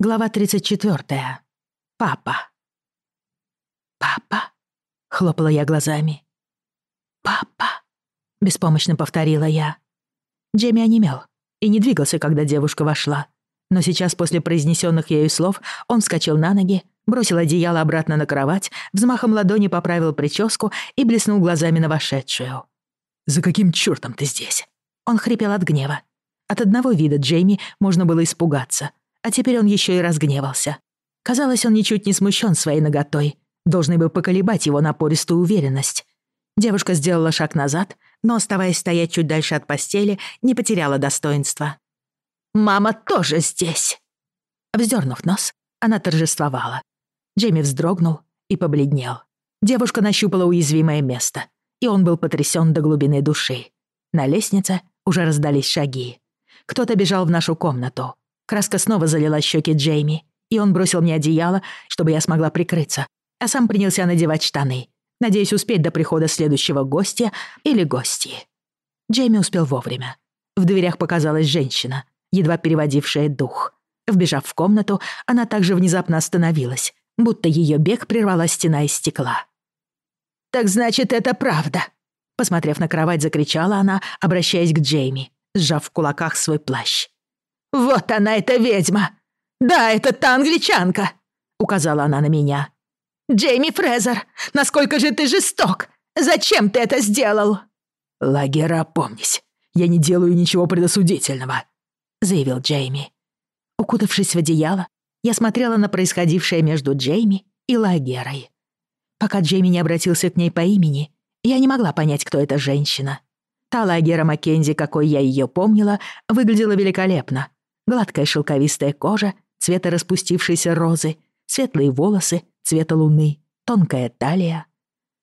Глава 34. Папа. «Папа?» — хлопала я глазами. «Папа?» — беспомощно повторила я. Джемми онемел и не двигался, когда девушка вошла. Но сейчас, после произнесенных ею слов, он вскочил на ноги, бросил одеяло обратно на кровать, взмахом ладони поправил прическу и блеснул глазами на вошедшую. «За каким чёртом ты здесь?» Он хрипел от гнева. От одного вида Джейми можно было испугаться — а теперь он еще и разгневался. Казалось, он ничуть не смущен своей наготой, должны бы поколебать его напористую уверенность. Девушка сделала шаг назад, но, оставаясь стоять чуть дальше от постели, не потеряла достоинства. «Мама тоже здесь!» Вздёрнув нос, она торжествовала. Джейми вздрогнул и побледнел. Девушка нащупала уязвимое место, и он был потрясен до глубины души. На лестнице уже раздались шаги. Кто-то бежал в нашу комнату. Краска снова залила щеки Джейми, и он бросил мне одеяло, чтобы я смогла прикрыться, а сам принялся надевать штаны, надеясь успеть до прихода следующего гостя или гости. Джейми успел вовремя. В дверях показалась женщина, едва переводившая дух. Вбежав в комнату, она также внезапно остановилась, будто ее бег прервала стена из стекла. «Так значит, это правда!» Посмотрев на кровать, закричала она, обращаясь к Джейми, сжав в кулаках свой плащ. «Вот она, эта ведьма! Да, это та англичанка!» — указала она на меня. «Джейми Фрезер, насколько же ты жесток! Зачем ты это сделал?» «Лагера, помнись, я не делаю ничего предосудительного», — заявил Джейми. Укутавшись в одеяло, я смотрела на происходившее между Джейми и Лагерой. Пока Джейми не обратился к ней по имени, я не могла понять, кто эта женщина. Та Лагера Маккензи, какой я ее помнила, выглядела великолепно, Гладкая шелковистая кожа цвета распустившейся розы, светлые волосы цвета луны, тонкая талия.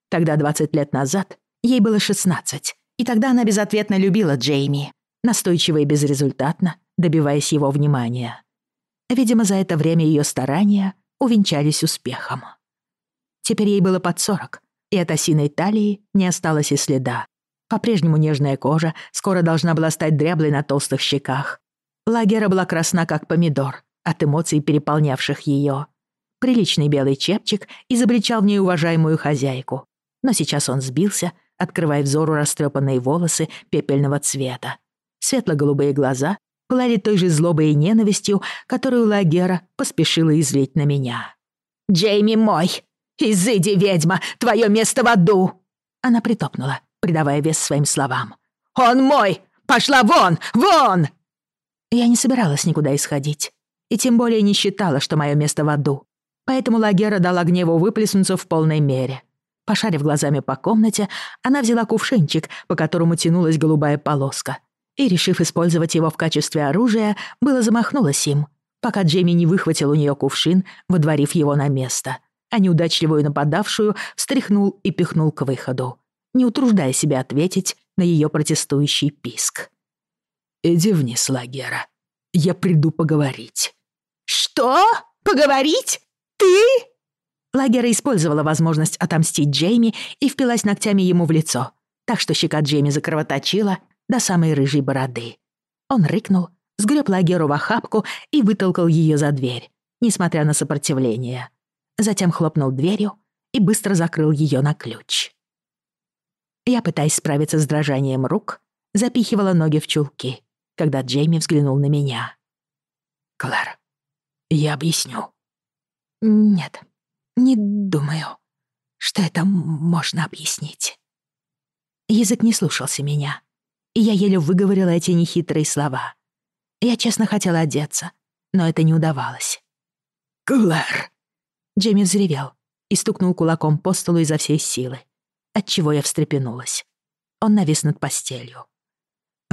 Тогда, 20 лет назад, ей было 16, и тогда она безответно любила Джейми, настойчиво и безрезультатно добиваясь его внимания. Видимо, за это время ее старания увенчались успехом. Теперь ей было под 40, и от осиной талии не осталось и следа. По-прежнему нежная кожа скоро должна была стать дряблой на толстых щеках, Лагера была красна, как помидор, от эмоций, переполнявших ее. Приличный белый чепчик изобличал в ней уважаемую хозяйку. Но сейчас он сбился, открывая взору растрепанные волосы пепельного цвета. Светло-голубые глаза пылали той же злобой и ненавистью, которую Лагера поспешила излить на меня. «Джейми мой! Изыди, ведьма! Твое место в аду!» Она притопнула, придавая вес своим словам. «Он мой! Пошла вон! Вон!» Я не собиралась никуда исходить. И тем более не считала, что мое место в аду. Поэтому Лагера дала гневу выплеснуться в полной мере. Пошарив глазами по комнате, она взяла кувшинчик, по которому тянулась голубая полоска, и, решив использовать его в качестве оружия, было замахнулась им, пока Джейми не выхватил у нее кувшин, водворив его на место, а неудачливую нападавшую встряхнул и пихнул к выходу, не утруждая себя ответить на ее протестующий писк. «Иди вниз лагера. Я приду поговорить». «Что? Поговорить? Ты?» Лагера использовала возможность отомстить Джейми и впилась ногтями ему в лицо, так что щека Джейми закровоточила до самой рыжей бороды. Он рыкнул, сгреб Лагеру в охапку и вытолкал ее за дверь, несмотря на сопротивление. Затем хлопнул дверью и быстро закрыл ее на ключ. Я, пытаясь справиться с дрожанием рук, запихивала ноги в чулки когда Джейми взглянул на меня. «Клэр, я объясню». «Нет, не думаю, что это можно объяснить». Язык не слушался меня, и я еле выговорила эти нехитрые слова. Я честно хотела одеться, но это не удавалось. «Клэр!» Джейми взревел и стукнул кулаком по столу изо всей силы, отчего я встрепенулась. Он навис над постелью.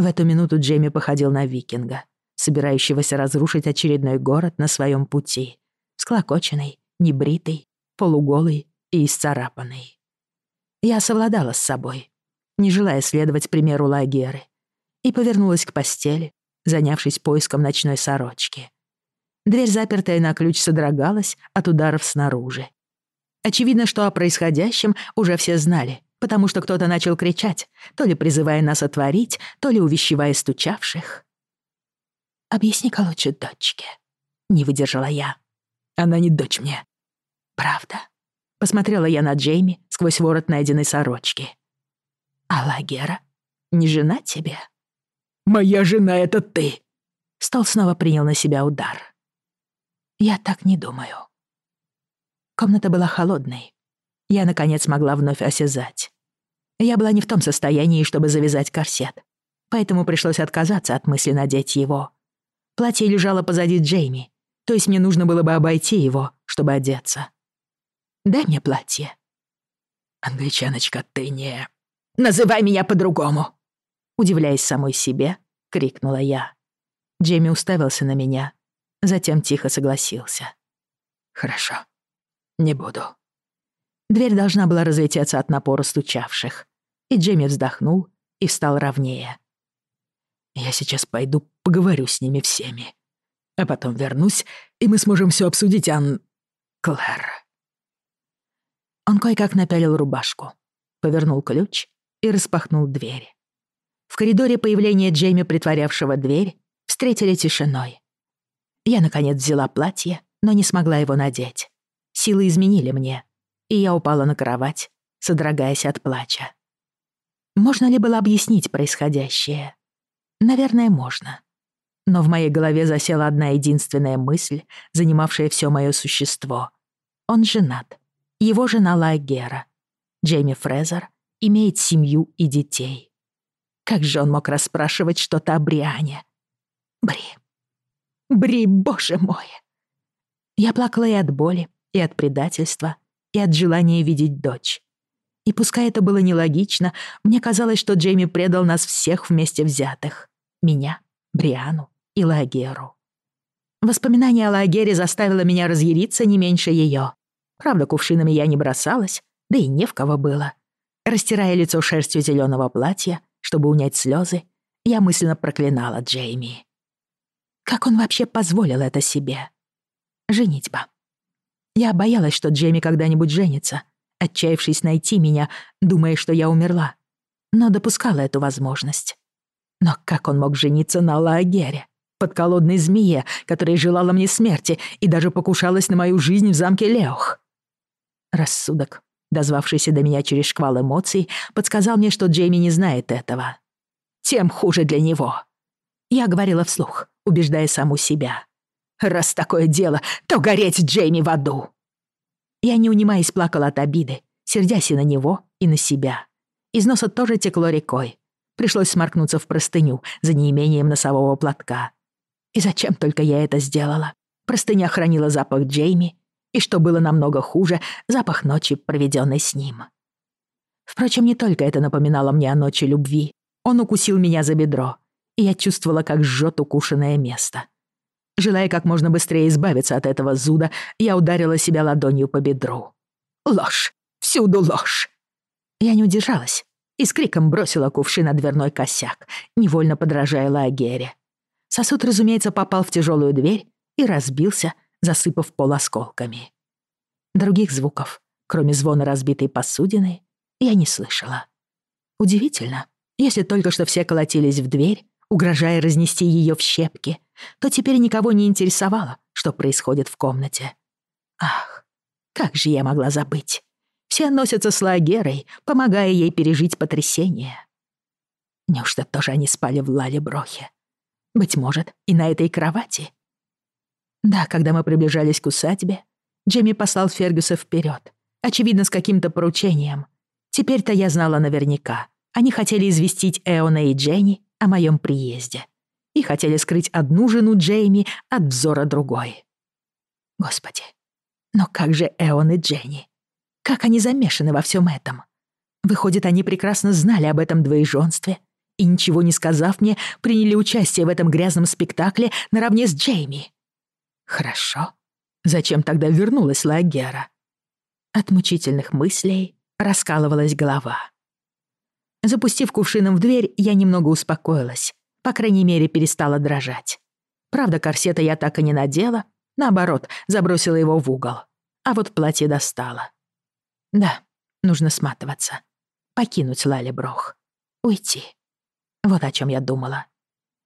В эту минуту Джейми походил на викинга, собирающегося разрушить очередной город на своем пути. Склокоченный, небритый, полуголый и исцарапанный. Я совладала с собой, не желая следовать примеру Лагеры, и повернулась к постели, занявшись поиском ночной сорочки. Дверь, запертая на ключ, содрогалась от ударов снаружи. Очевидно, что о происходящем уже все знали, потому что кто-то начал кричать, то ли призывая нас отворить, то ли увещевая стучавших. «Объясни-ка лучше дочке», — не выдержала я. «Она не дочь мне». «Правда?» — посмотрела я на Джейми сквозь ворот найденной сорочки. «А Лагера не жена тебе?» «Моя жена — это ты!» Стол снова принял на себя удар. «Я так не думаю». Комната была холодной. Я, наконец, могла вновь осязать. Я была не в том состоянии, чтобы завязать корсет, поэтому пришлось отказаться от мысли надеть его. Платье лежало позади Джейми, то есть мне нужно было бы обойти его, чтобы одеться. «Дай мне платье». «Англичаночка, ты не...» «Называй меня по-другому!» Удивляясь самой себе, крикнула я. Джейми уставился на меня, затем тихо согласился. «Хорошо, не буду». Дверь должна была разлететься от напора стучавших и Джейми вздохнул и встал ровнее. «Я сейчас пойду поговорю с ними всеми. А потом вернусь, и мы сможем все обсудить, Ан... Клэр». Он кое-как напялил рубашку, повернул ключ и распахнул дверь. В коридоре появление Джейми, притворявшего дверь, встретили тишиной. Я, наконец, взяла платье, но не смогла его надеть. Силы изменили мне, и я упала на кровать, содрогаясь от плача. Можно ли было объяснить происходящее? Наверное, можно. Но в моей голове засела одна единственная мысль, занимавшая все мое существо. Он женат. Его жена Лайгера. Джейми Фрезер имеет семью и детей. Как же он мог расспрашивать что-то о Бриане? Бри. Бри, боже мой! Я плакала и от боли, и от предательства, и от желания видеть дочь. И пускай это было нелогично, мне казалось, что Джейми предал нас всех вместе взятых. Меня, Бриану и Лагеру. Воспоминание о Лагере заставило меня разъяриться не меньше ее. Правда, кувшинами я не бросалась, да и не в кого было. Растирая лицо шерстью зеленого платья, чтобы унять слезы, я мысленно проклинала Джейми. Как он вообще позволил это себе? Женитьба. Я боялась, что Джейми когда-нибудь женится, отчаявшись найти меня, думая, что я умерла, но допускала эту возможность. Но как он мог жениться на Лаагере, подколодной змее, которая желала мне смерти и даже покушалась на мою жизнь в замке Леох? Рассудок, дозвавшийся до меня через шквал эмоций, подсказал мне, что Джейми не знает этого. Тем хуже для него. Я говорила вслух, убеждая саму себя. «Раз такое дело, то гореть Джейми в аду!» Я, не унимаясь, плакала от обиды, сердясь и на него, и на себя. Из носа тоже текло рекой. Пришлось сморкнуться в простыню за неимением носового платка. И зачем только я это сделала? Простыня хранила запах Джейми, и, что было намного хуже, запах ночи, проведенной с ним. Впрочем, не только это напоминало мне о ночи любви. Он укусил меня за бедро, и я чувствовала, как жжет укушенное место. Желая как можно быстрее избавиться от этого зуда, я ударила себя ладонью по бедру. «Ложь! Всюду ложь!» Я не удержалась и с криком бросила кувшин на дверной косяк, невольно подражая Лагере. Сосуд, разумеется, попал в тяжелую дверь и разбился, засыпав пол осколками. Других звуков, кроме звона разбитой посудины, я не слышала. Удивительно, если только что все колотились в дверь, угрожая разнести ее в щепки, то теперь никого не интересовало, что происходит в комнате. Ах, как же я могла забыть. Все носятся с Лагерой, помогая ей пережить потрясение. Неужто тоже они спали в Лалеброхе? Быть может, и на этой кровати? Да, когда мы приближались к усадьбе, Джимми послал Фергюса вперед, очевидно, с каким-то поручением. Теперь-то я знала наверняка. Они хотели известить Эона и Дженни о моем приезде и хотели скрыть одну жену Джейми от взора другой. Господи, но как же Эон и Дженни? Как они замешаны во всем этом? Выходит, они прекрасно знали об этом двоеженстве и, ничего не сказав мне, приняли участие в этом грязном спектакле наравне с Джейми. Хорошо. Зачем тогда вернулась Лагера? От мучительных мыслей раскалывалась голова. Запустив кувшином в дверь, я немного успокоилась. По крайней мере, перестала дрожать. Правда, корсета я так и не надела. Наоборот, забросила его в угол. А вот платье достала. Да, нужно сматываться. Покинуть Лалеброх. Уйти. Вот о чем я думала.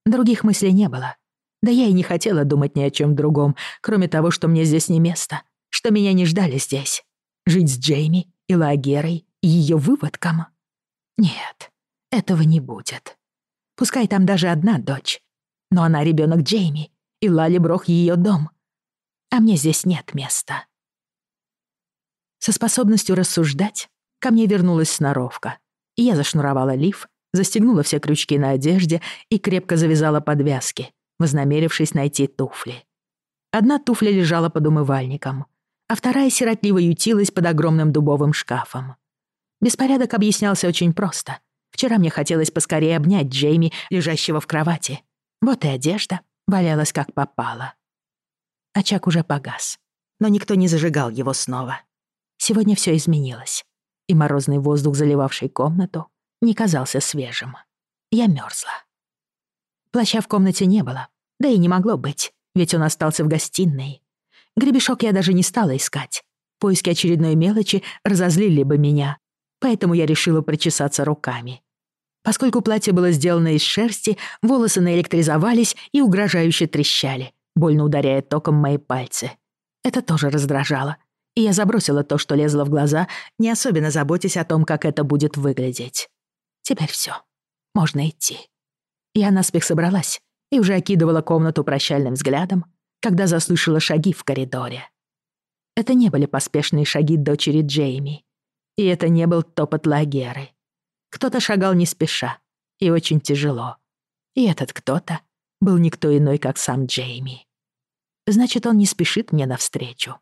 Других мыслей не было. Да я и не хотела думать ни о чем другом, кроме того, что мне здесь не место, что меня не ждали здесь. Жить с Джейми и Лагерой и ее выводком — нет, этого не будет. Пускай там даже одна дочь. Но она ребенок Джейми, и Лали Брох ее дом. А мне здесь нет места. Со способностью рассуждать ко мне вернулась сноровка. Я зашнуровала лиф, застегнула все крючки на одежде и крепко завязала подвязки, вознамерившись найти туфли. Одна туфля лежала под умывальником, а вторая сиротливо ютилась под огромным дубовым шкафом. Беспорядок объяснялся очень просто. Вчера мне хотелось поскорее обнять Джейми, лежащего в кровати. Вот и одежда валялась как попало. Очаг уже погас, но никто не зажигал его снова. Сегодня все изменилось, и морозный воздух, заливавший комнату, не казался свежим. Я мерзла. Плаща в комнате не было, да и не могло быть, ведь он остался в гостиной. Гребешок я даже не стала искать. Поиски очередной мелочи разозлили бы меня, поэтому я решила причесаться руками. Поскольку платье было сделано из шерсти, волосы наэлектризовались и угрожающе трещали, больно ударяя током мои пальцы. Это тоже раздражало, и я забросила то, что лезло в глаза, не особенно заботясь о том, как это будет выглядеть. Теперь все, Можно идти. Я наспех собралась и уже окидывала комнату прощальным взглядом, когда заслышала шаги в коридоре. Это не были поспешные шаги дочери Джейми. И это не был топот лагеры. Кто-то шагал не спеша и очень тяжело. И этот кто-то был никто иной, как сам Джейми. Значит, он не спешит мне навстречу.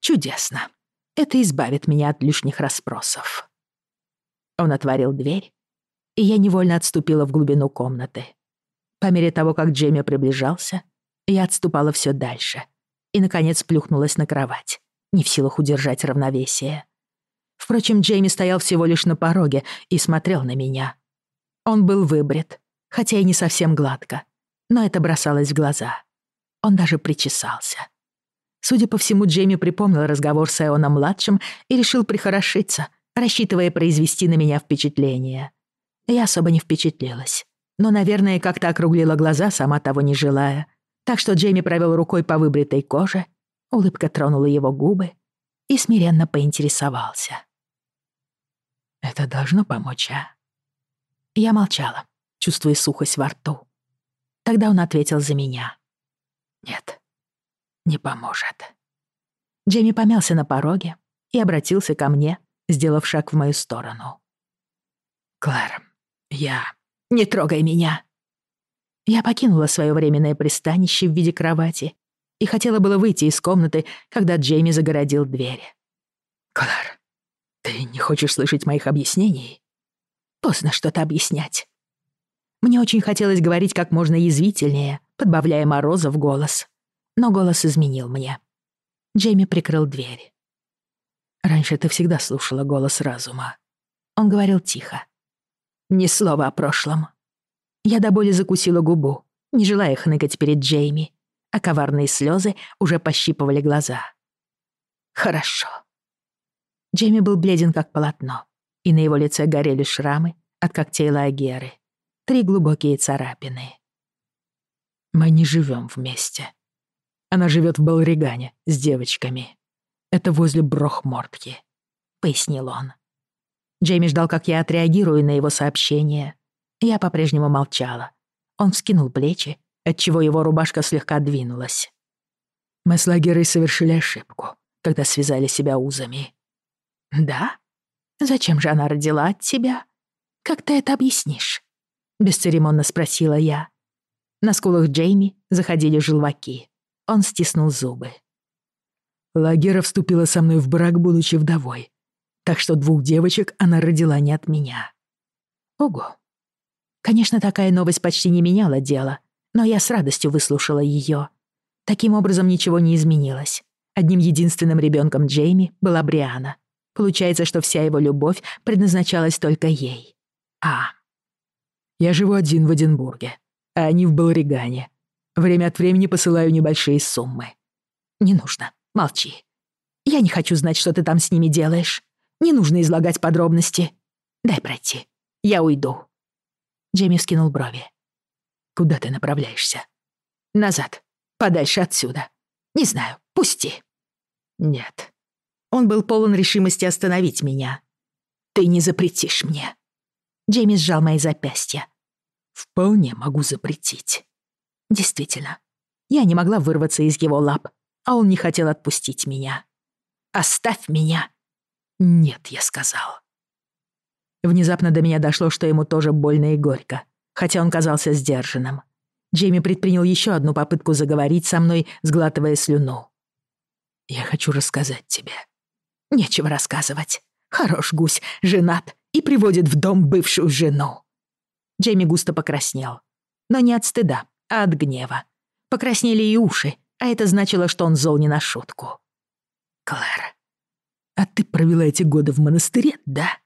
Чудесно. Это избавит меня от лишних расспросов. Он отворил дверь, и я невольно отступила в глубину комнаты. По мере того, как Джейми приближался, я отступала все дальше и, наконец, плюхнулась на кровать, не в силах удержать равновесие. Впрочем, Джейми стоял всего лишь на пороге и смотрел на меня. Он был выбрит, хотя и не совсем гладко, но это бросалось в глаза. Он даже причесался. Судя по всему, Джейми припомнил разговор с Эоном-младшим и решил прихорошиться, рассчитывая произвести на меня впечатление. Я особо не впечатлилась, но, наверное, как-то округлила глаза, сама того не желая. Так что Джейми провел рукой по выбритой коже, улыбка тронула его губы, и смиренно поинтересовался. «Это должно помочь, а?» Я молчала, чувствуя сухость во рту. Тогда он ответил за меня. «Нет, не поможет». Джейми помялся на пороге и обратился ко мне, сделав шаг в мою сторону. «Клэр, я...» «Не трогай меня!» Я покинула свое временное пристанище в виде кровати и хотела было выйти из комнаты, когда Джейми загородил дверь. «Клар, ты не хочешь слышать моих объяснений?» «Поздно что-то объяснять». Мне очень хотелось говорить как можно язвительнее, подбавляя Мороза в голос. Но голос изменил мне. Джейми прикрыл дверь. «Раньше ты всегда слушала голос разума». Он говорил тихо. «Ни слова о прошлом». Я до боли закусила губу, не желая хныкать перед Джейми а коварные слезы уже пощипывали глаза. «Хорошо». Джейми был бледен, как полотно, и на его лице горели шрамы от когтей Лагеры. Три глубокие царапины. «Мы не живем вместе. Она живет в Балригане с девочками. Это возле Брохмортки», — пояснил он. Джейми ждал, как я отреагирую на его сообщение. Я по-прежнему молчала. Он вскинул плечи, отчего его рубашка слегка двинулась. Мы с Лагерой совершили ошибку, когда связали себя узами. «Да? Зачем же она родила от тебя? Как ты это объяснишь?» — бесцеремонно спросила я. На скулах Джейми заходили желваки. Он стиснул зубы. Лагера вступила со мной в брак, будучи вдовой. Так что двух девочек она родила не от меня. Ого. Конечно, такая новость почти не меняла дело, но я с радостью выслушала ее. Таким образом ничего не изменилось. Одним единственным ребенком Джейми была Бриана. Получается, что вся его любовь предназначалась только ей. А. Я живу один в Эдинбурге, а они в Балригане. Время от времени посылаю небольшие суммы. Не нужно. Молчи. Я не хочу знать, что ты там с ними делаешь. Не нужно излагать подробности. Дай пройти. Я уйду. Джейми вскинул брови. Куда ты направляешься? Назад. Подальше отсюда. Не знаю. Пусти. Нет. Он был полон решимости остановить меня. Ты не запретишь мне. Джейми сжал мои запястья. Вполне могу запретить. Действительно. Я не могла вырваться из его лап, а он не хотел отпустить меня. Оставь меня. Нет, я сказал. Внезапно до меня дошло, что ему тоже больно и горько хотя он казался сдержанным. Джейми предпринял еще одну попытку заговорить со мной, сглатывая слюну. «Я хочу рассказать тебе». «Нечего рассказывать. Хорош гусь, женат и приводит в дом бывшую жену». Джейми густо покраснел. Но не от стыда, а от гнева. Покраснели и уши, а это значило, что он зол не на шутку. «Клэр, а ты провела эти годы в монастыре, да?»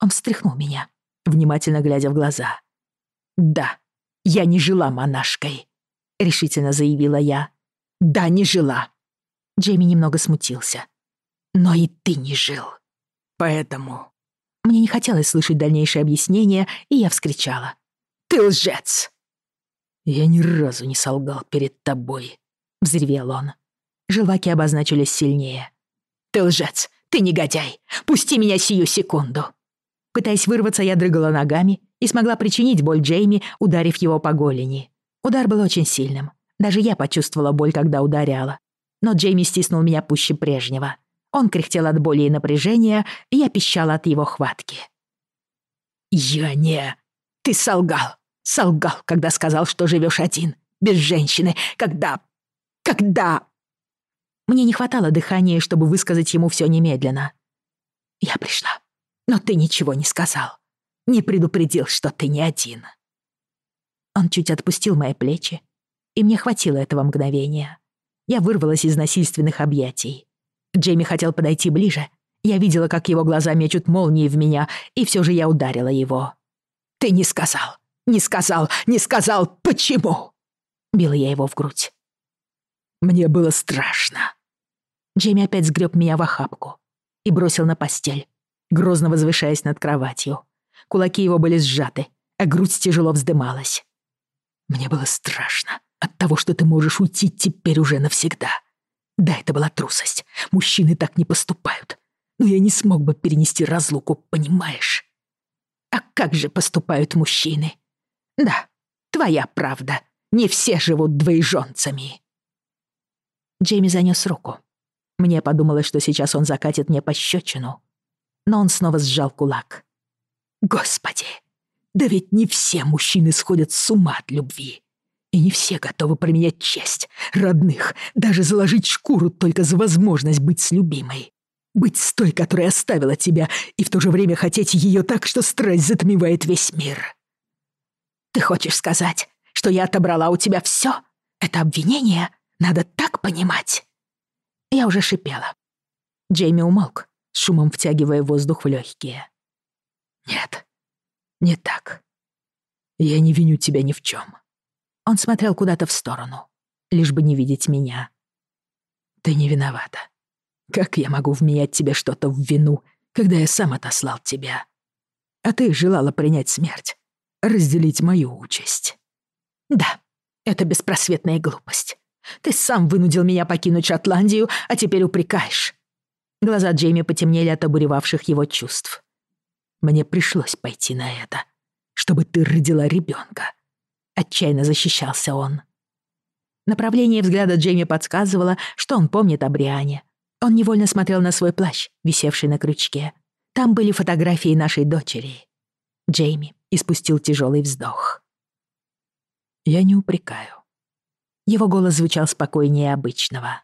Он встряхнул меня, внимательно глядя в глаза. «Да, я не жила монашкой», — решительно заявила я. «Да, не жила». Джейми немного смутился. «Но и ты не жил. Поэтому...» Мне не хотелось слышать дальнейшее объяснение, и я вскричала. «Ты лжец!» «Я ни разу не солгал перед тобой», — взревел он. Желваки обозначились сильнее. «Ты лжец! Ты негодяй! Пусти меня сию секунду!» Пытаясь вырваться, я дрыгала ногами и смогла причинить боль Джейми, ударив его по голени. Удар был очень сильным. Даже я почувствовала боль, когда ударяла. Но Джейми стиснул меня пуще прежнего. Он кряхтел от боли и напряжения, и я пищала от его хватки. «Я не... Ты солгал! Солгал, когда сказал, что живешь один, без женщины, когда... когда...» Мне не хватало дыхания, чтобы высказать ему все немедленно. «Я пришла, но ты ничего не сказал» не предупредил, что ты не один». Он чуть отпустил мои плечи, и мне хватило этого мгновения. Я вырвалась из насильственных объятий. Джейми хотел подойти ближе. Я видела, как его глаза мечут молнии в меня, и все же я ударила его. «Ты не сказал! Не сказал! Не сказал! Почему?» Била я его в грудь. «Мне было страшно». Джейми опять сгреб меня в охапку и бросил на постель, грозно возвышаясь над кроватью кулаки его были сжаты, а грудь тяжело вздымалась. Мне было страшно от того, что ты можешь уйти теперь уже навсегда. Да, это была трусость. Мужчины так не поступают. Но я не смог бы перенести разлуку, понимаешь? А как же поступают мужчины? Да, твоя правда. Не все живут двоеженцами. Джейми занес руку. Мне подумалось, что сейчас он закатит мне пощечину. Но он снова сжал кулак. Господи, да ведь не все мужчины сходят с ума от любви. И не все готовы променять честь, родных, даже заложить шкуру только за возможность быть с любимой. Быть с той, которая оставила тебя, и в то же время хотеть ее так, что страсть затмевает весь мир. Ты хочешь сказать, что я отобрала у тебя все? Это обвинение? Надо так понимать. Я уже шипела. Джейми умолк, шумом втягивая воздух в легкие. Нет, не так. Я не виню тебя ни в чем. Он смотрел куда-то в сторону, лишь бы не видеть меня. Ты не виновата. Как я могу вменять тебе что-то в вину, когда я сам отослал тебя? А ты желала принять смерть, разделить мою участь. Да, это беспросветная глупость. Ты сам вынудил меня покинуть Шотландию, а теперь упрекаешь. Глаза Джейми потемнели от обуревавших его чувств. Мне пришлось пойти на это, чтобы ты родила ребенка. Отчаянно защищался он. Направление взгляда Джейми подсказывало, что он помнит о Бриане. Он невольно смотрел на свой плащ, висевший на крючке. Там были фотографии нашей дочери. Джейми испустил тяжелый вздох. «Я не упрекаю». Его голос звучал спокойнее обычного.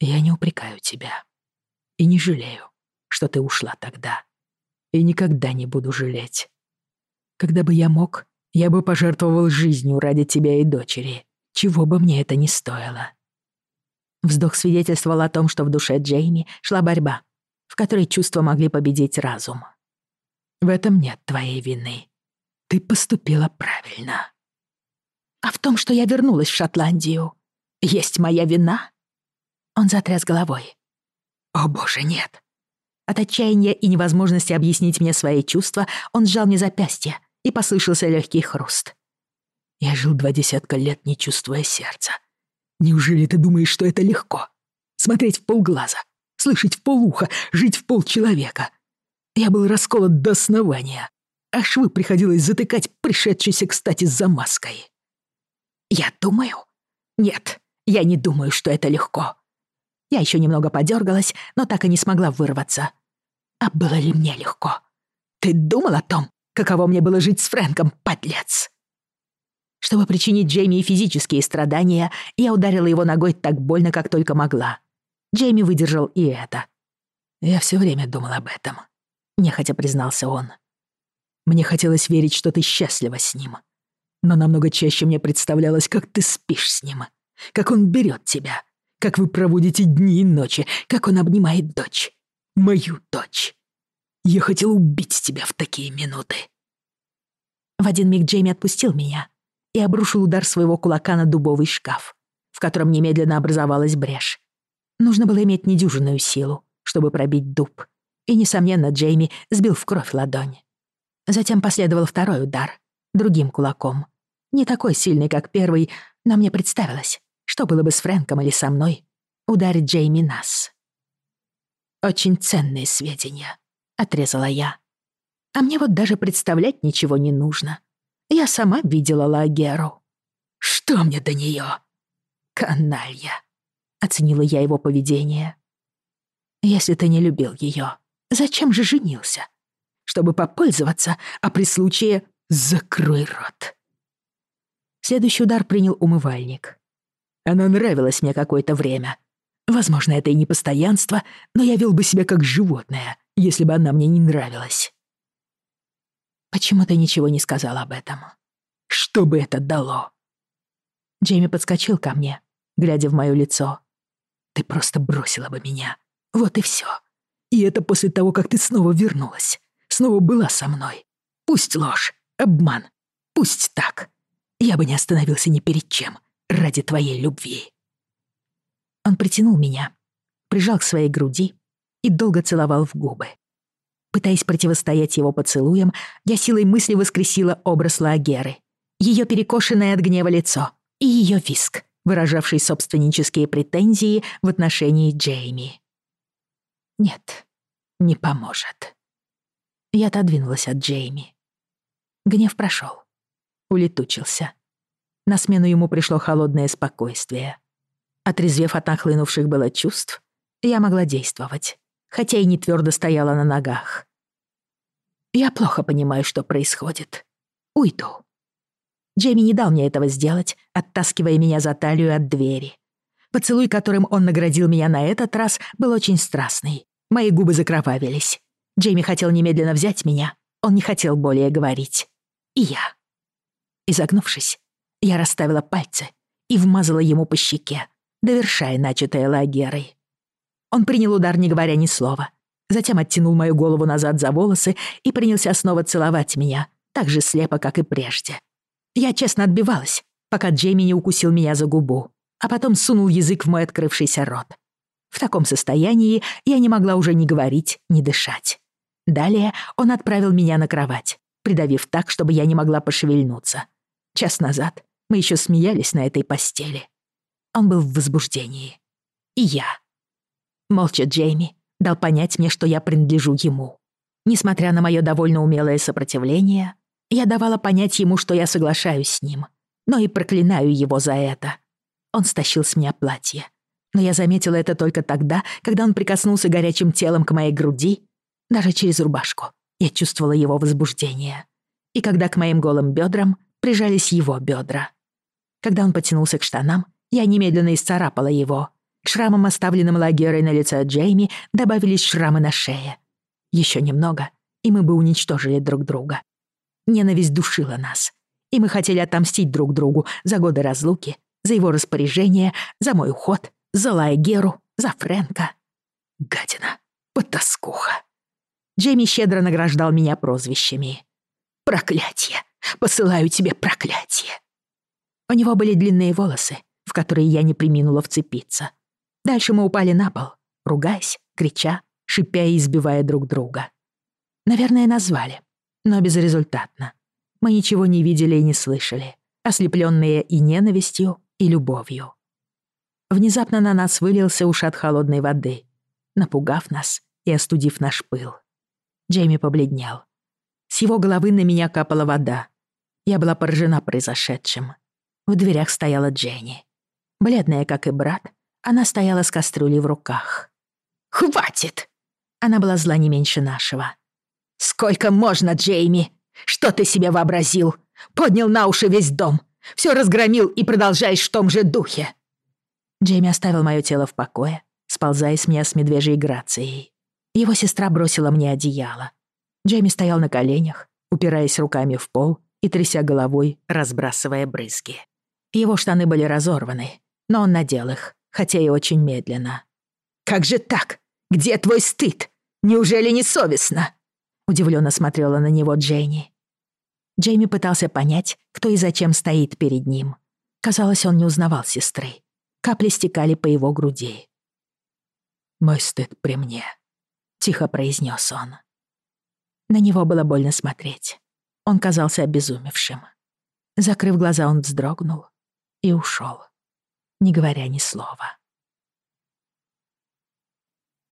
«Я не упрекаю тебя. И не жалею, что ты ушла тогда и никогда не буду жалеть. Когда бы я мог, я бы пожертвовал жизнью ради тебя и дочери, чего бы мне это ни стоило». Вздох свидетельствовал о том, что в душе Джейми шла борьба, в которой чувства могли победить разум. «В этом нет твоей вины. Ты поступила правильно». «А в том, что я вернулась в Шотландию, есть моя вина?» Он затряс головой. «О боже, нет. От отчаяния и невозможности объяснить мне свои чувства он сжал мне запястье, и послышался легкий хруст. Я жил два десятка лет, не чувствуя сердца. Неужели ты думаешь, что это легко? Смотреть в полглаза, слышать в полуха, жить в полчеловека. Я был расколот до основания, а швы приходилось затыкать пришедшейся кстати за маской. Я думаю? Нет, я не думаю, что это легко. Я еще немного подергалась, но так и не смогла вырваться. А было ли мне легко? Ты думал о том, каково мне было жить с Фрэнком, подлец? Чтобы причинить Джейми физические страдания, я ударила его ногой так больно, как только могла. Джейми выдержал и это. Я все время думал об этом, нехотя признался он. Мне хотелось верить, что ты счастлива с ним. Но намного чаще мне представлялось, как ты спишь с ним, как он берет тебя, как вы проводите дни и ночи, как он обнимает дочь мою дочь. Я хотел убить тебя в такие минуты». В один миг Джейми отпустил меня и обрушил удар своего кулака на дубовый шкаф, в котором немедленно образовалась брешь. Нужно было иметь недюжинную силу, чтобы пробить дуб, и, несомненно, Джейми сбил в кровь ладонь. Затем последовал второй удар, другим кулаком. Не такой сильный, как первый, но мне представилось, что было бы с Фрэнком или со мной, ударить Джейми нас. Очень ценные сведения, отрезала я. А мне вот даже представлять ничего не нужно. Я сама видела Лагеру. Что мне до нее? Каналья. Оценила я его поведение. Если ты не любил ее, зачем же женился? Чтобы попользоваться, а при случае закрой рот. Следующий удар принял умывальник. Она нравилась мне какое-то время, Возможно, это и непостоянство, но я вел бы себя как животное, если бы она мне не нравилась. Почему ты ничего не сказал об этом? Что бы это дало? Джейми подскочил ко мне, глядя в мое лицо. Ты просто бросила бы меня. Вот и все. И это после того, как ты снова вернулась. Снова была со мной. Пусть ложь, обман. Пусть так. Я бы не остановился ни перед чем ради твоей любви. Он притянул меня, прижал к своей груди и долго целовал в губы. Пытаясь противостоять его поцелуям, я силой мысли воскресила образ Лагеры, ее перекошенное от гнева лицо и ее виск, выражавший собственнические претензии в отношении Джейми. Нет, не поможет. Я отодвинулась от Джейми. Гнев прошел, улетучился. На смену ему пришло холодное спокойствие — Отрезвев от нахлынувших было чувств, я могла действовать, хотя и не твердо стояла на ногах. Я плохо понимаю, что происходит. Уйду. Джейми не дал мне этого сделать, оттаскивая меня за талию от двери. Поцелуй, которым он наградил меня на этот раз, был очень страстный. Мои губы закровавились. Джейми хотел немедленно взять меня. Он не хотел более говорить. И я. Изогнувшись, я расставила пальцы и вмазала ему по щеке, довершая начатое лагерой. Он принял удар, не говоря ни слова. Затем оттянул мою голову назад за волосы и принялся снова целовать меня, так же слепо, как и прежде. Я честно отбивалась, пока Джейми не укусил меня за губу, а потом сунул язык в мой открывшийся рот. В таком состоянии я не могла уже ни говорить, ни дышать. Далее он отправил меня на кровать, придавив так, чтобы я не могла пошевельнуться. Час назад мы еще смеялись на этой постели. Он был в возбуждении. И я. Молча Джейми дал понять мне, что я принадлежу ему. Несмотря на мое довольно умелое сопротивление, я давала понять ему, что я соглашаюсь с ним, но и проклинаю его за это. Он стащил с меня платье. Но я заметила это только тогда, когда он прикоснулся горячим телом к моей груди, даже через рубашку. Я чувствовала его возбуждение. И когда к моим голым бедрам прижались его бедра. Когда он потянулся к штанам, я немедленно исцарапала его. К шрамам, оставленным лагерой на лице Джейми, добавились шрамы на шее. Еще немного, и мы бы уничтожили друг друга. Ненависть душила нас, и мы хотели отомстить друг другу за годы разлуки, за его распоряжение, за мой уход, за Лайгеру, за Фрэнка. Гадина, потаскуха. Джейми щедро награждал меня прозвищами. «Проклятие! Посылаю тебе проклятие!» У него были длинные волосы, в который я не приминула вцепиться. Дальше мы упали на пол, ругаясь, крича, шипя и избивая друг друга. Наверное, назвали, но безрезультатно. Мы ничего не видели и не слышали, ослепленные и ненавистью, и любовью. Внезапно на нас вылился ушат холодной воды, напугав нас и остудив наш пыл. Джейми побледнел. С его головы на меня капала вода. Я была поражена произошедшим. В дверях стояла Дженни. Бледная, как и брат, она стояла с кастрюлей в руках. «Хватит!» Она была зла не меньше нашего. «Сколько можно, Джейми? Что ты себе вообразил? Поднял на уши весь дом. Все разгромил и продолжаешь в том же духе». Джейми оставил моё тело в покое, сползая с меня с медвежьей грацией. Его сестра бросила мне одеяло. Джейми стоял на коленях, упираясь руками в пол и тряся головой, разбрасывая брызги. Его штаны были разорваны, но он надел их, хотя и очень медленно. «Как же так? Где твой стыд? Неужели не совестно?» Удивленно смотрела на него Дженни. Джейми пытался понять, кто и зачем стоит перед ним. Казалось, он не узнавал сестры. Капли стекали по его груди. «Мой стыд при мне», — тихо произнес он. На него было больно смотреть. Он казался обезумевшим. Закрыв глаза, он вздрогнул и ушел не говоря ни слова.